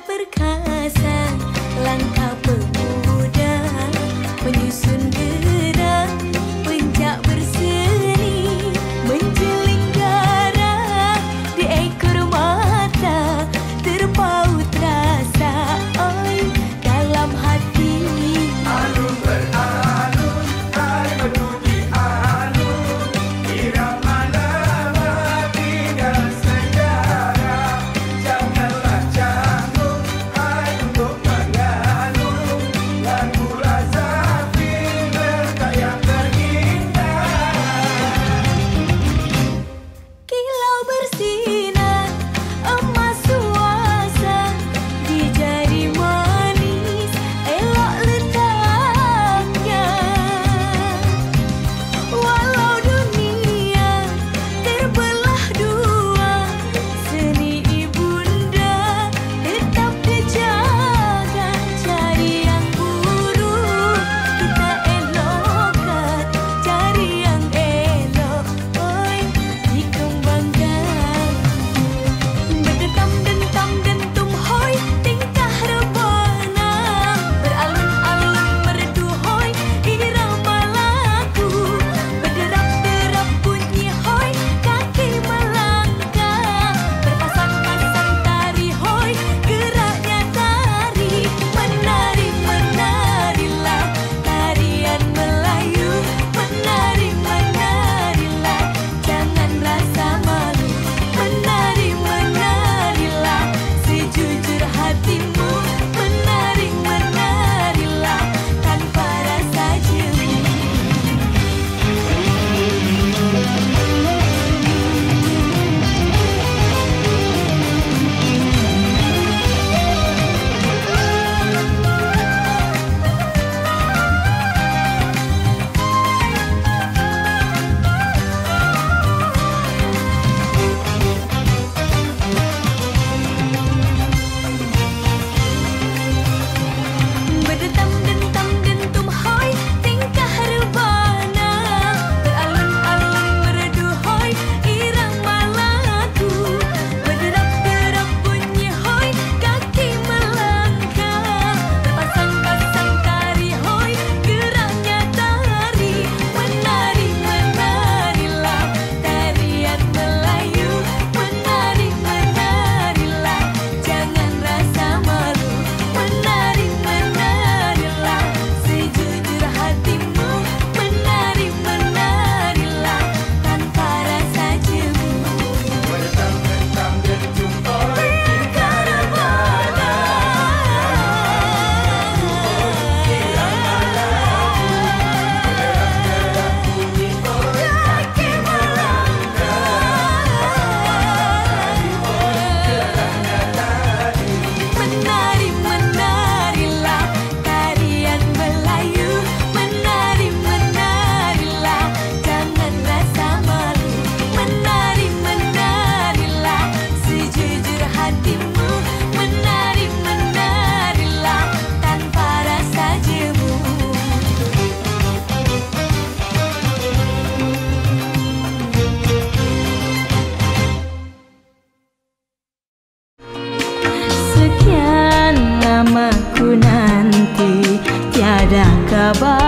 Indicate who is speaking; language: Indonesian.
Speaker 1: perkasa Langkah Bye.